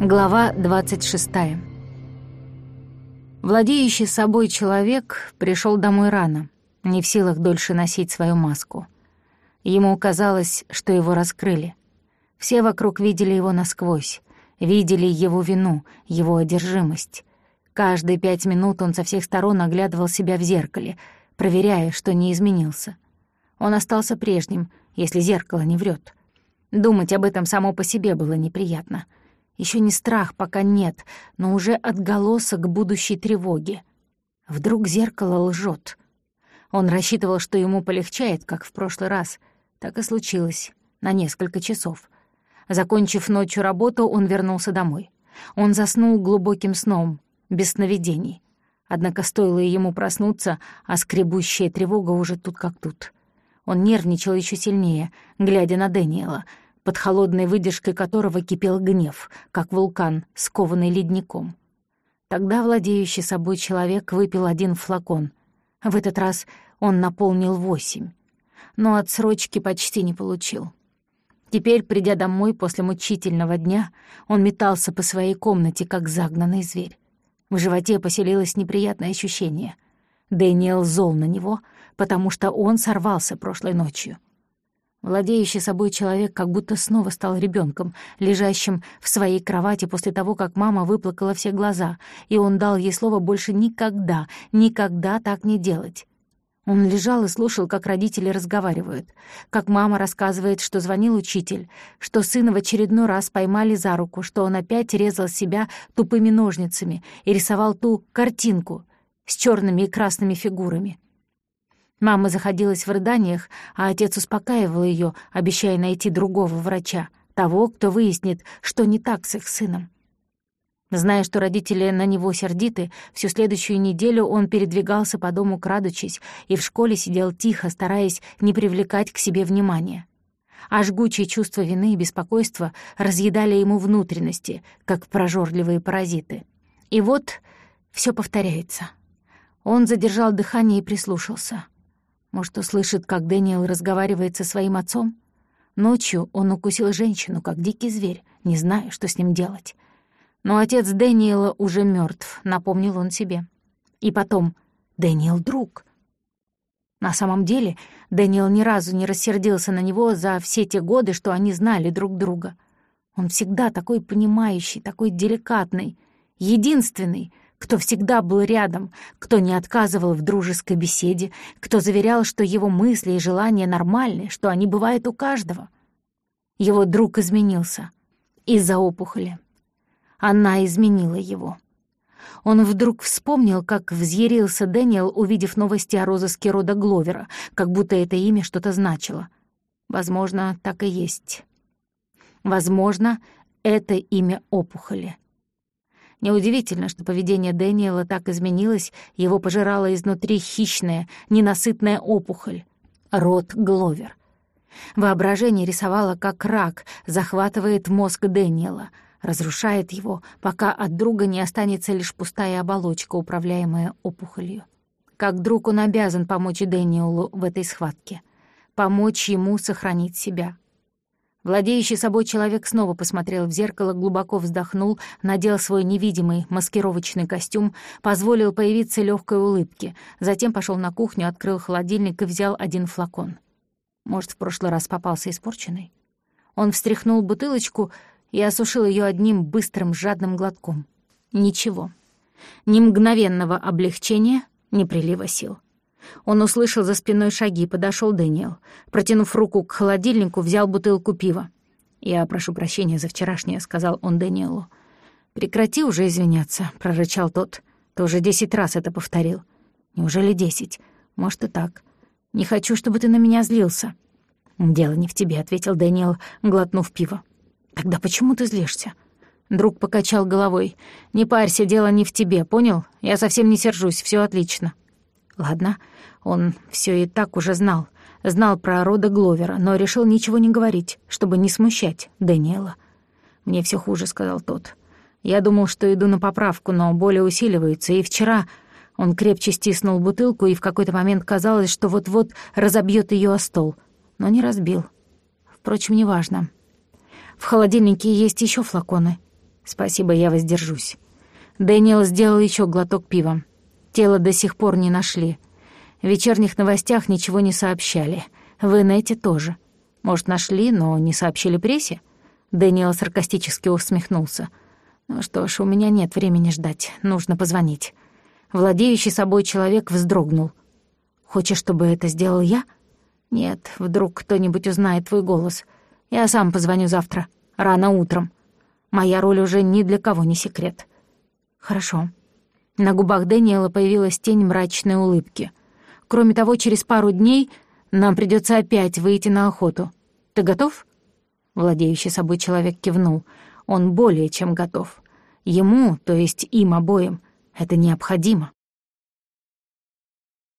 Глава 26. Владеющий собой человек пришел домой рано, не в силах дольше носить свою маску. Ему казалось, что его раскрыли. Все вокруг видели его насквозь, видели его вину, его одержимость. Каждые пять минут он со всех сторон оглядывал себя в зеркале, проверяя, что не изменился. Он остался прежним, если зеркало не врет. Думать об этом само по себе было неприятно — еще не страх, пока нет, но уже отголосок будущей тревоги. Вдруг зеркало лжет. Он рассчитывал, что ему полегчает, как в прошлый раз. Так и случилось. На несколько часов. Закончив ночью работу, он вернулся домой. Он заснул глубоким сном, без сновидений. Однако стоило ему проснуться, а скребущая тревога уже тут как тут. Он нервничал еще сильнее, глядя на Дэниела — под холодной выдержкой которого кипел гнев, как вулкан, скованный ледником. Тогда владеющий собой человек выпил один флакон. В этот раз он наполнил восемь. Но отсрочки почти не получил. Теперь, придя домой после мучительного дня, он метался по своей комнате, как загнанный зверь. В животе поселилось неприятное ощущение. Дэниел зол на него, потому что он сорвался прошлой ночью. Владеющий собой человек как будто снова стал ребенком, лежащим в своей кровати после того, как мама выплакала все глаза, и он дал ей слово больше никогда, никогда так не делать. Он лежал и слушал, как родители разговаривают, как мама рассказывает, что звонил учитель, что сына в очередной раз поймали за руку, что он опять резал себя тупыми ножницами и рисовал ту картинку с черными и красными фигурами. Мама заходилась в рыданиях, а отец успокаивал ее, обещая найти другого врача, того, кто выяснит, что не так с их сыном. Зная, что родители на него сердиты, всю следующую неделю он передвигался по дому крадучись и в школе сидел тихо, стараясь не привлекать к себе внимания. А жгучие чувства вины и беспокойства разъедали ему внутренности, как прожорливые паразиты. И вот все повторяется. Он задержал дыхание и прислушался — может, услышит, как Дэниел разговаривает со своим отцом? Ночью он укусил женщину, как дикий зверь, не зная, что с ним делать. Но отец Дэниела уже мертв, напомнил он себе. И потом, Дэниел — друг. На самом деле, Дэниел ни разу не рассердился на него за все те годы, что они знали друг друга. Он всегда такой понимающий, такой деликатный, единственный — кто всегда был рядом, кто не отказывал в дружеской беседе, кто заверял, что его мысли и желания нормальны, что они бывают у каждого. Его друг изменился из-за опухоли. Она изменила его. Он вдруг вспомнил, как взъярился Дэниел, увидев новости о розыске рода Гловера, как будто это имя что-то значило. Возможно, так и есть. Возможно, это имя опухоли. Неудивительно, что поведение Дэниела так изменилось, его пожирала изнутри хищная, ненасытная опухоль. Рот Гловер. Воображение рисовало, как рак захватывает мозг Дэниела, разрушает его, пока от друга не останется лишь пустая оболочка, управляемая опухолью. Как друг он обязан помочь Дэниелу в этой схватке, помочь ему сохранить себя, Владеющий собой человек снова посмотрел в зеркало, глубоко вздохнул, надел свой невидимый маскировочный костюм, позволил появиться легкой улыбке, затем пошел на кухню, открыл холодильник и взял один флакон. Может, в прошлый раз попался испорченный? Он встряхнул бутылочку и осушил ее одним быстрым жадным глотком. Ничего. Ни мгновенного облегчения, ни прилива сил. Он услышал за спиной шаги, подошел Дэниел. Протянув руку к холодильнику, взял бутылку пива. «Я прошу прощения за вчерашнее», — сказал он Дэниелу. «Прекрати уже извиняться», — прорычал тот. «Ты уже десять раз это повторил». «Неужели десять? Может, и так. Не хочу, чтобы ты на меня злился». «Дело не в тебе», — ответил Дэниел, глотнув пиво. «Тогда почему ты злишься?» Друг покачал головой. «Не парься, дело не в тебе, понял? Я совсем не сержусь, все отлично». Ладно, он все и так уже знал. Знал про рода Гловера, но решил ничего не говорить, чтобы не смущать Дэниела. «Мне все хуже», — сказал тот. «Я думал, что иду на поправку, но боли усиливаются, и вчера...» Он крепче стиснул бутылку, и в какой-то момент казалось, что вот-вот разобьет ее о стол, но не разбил. Впрочем, неважно. В холодильнике есть еще флаконы. Спасибо, я воздержусь. Дэниел сделал еще глоток пива. Тело до сих пор не нашли. В вечерних новостях ничего не сообщали. В инете тоже. Может, нашли, но не сообщили прессе? Дэниел саркастически усмехнулся. Ну что ж, у меня нет времени ждать. Нужно позвонить. Владеющий собой человек вздрогнул. Хочешь, чтобы это сделал я? Нет, вдруг кто-нибудь узнает твой голос. Я сам позвоню завтра, рано утром. Моя роль уже ни для кого не секрет. Хорошо. На губах Дэниела появилась тень мрачной улыбки. Кроме того, через пару дней нам придется опять выйти на охоту. Ты готов? Владеющий собой человек кивнул. Он более чем готов. Ему, то есть им обоим, это необходимо.